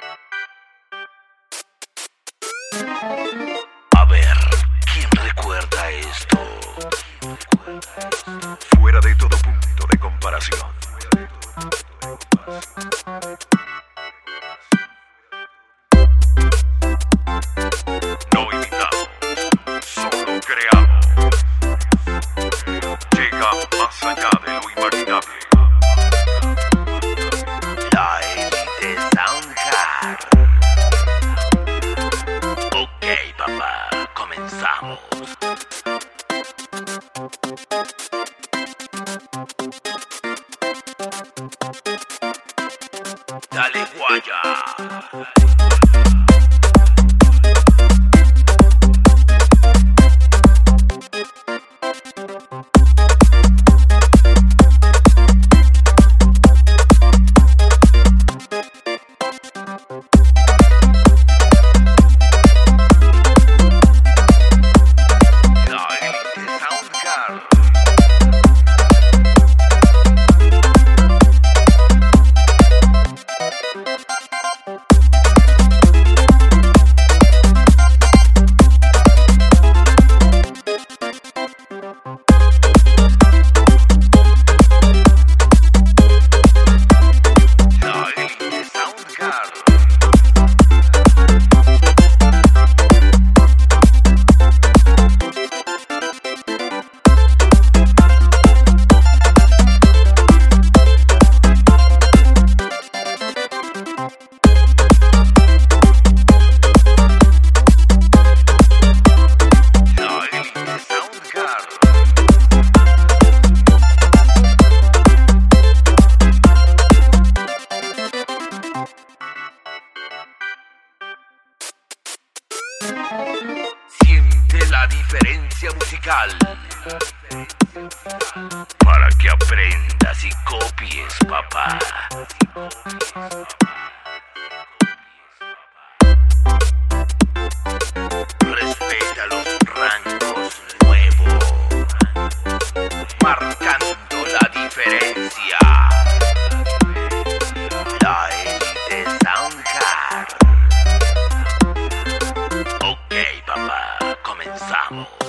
You. high. la diferencia musical. Para que aprendas y copies, papá. Travel.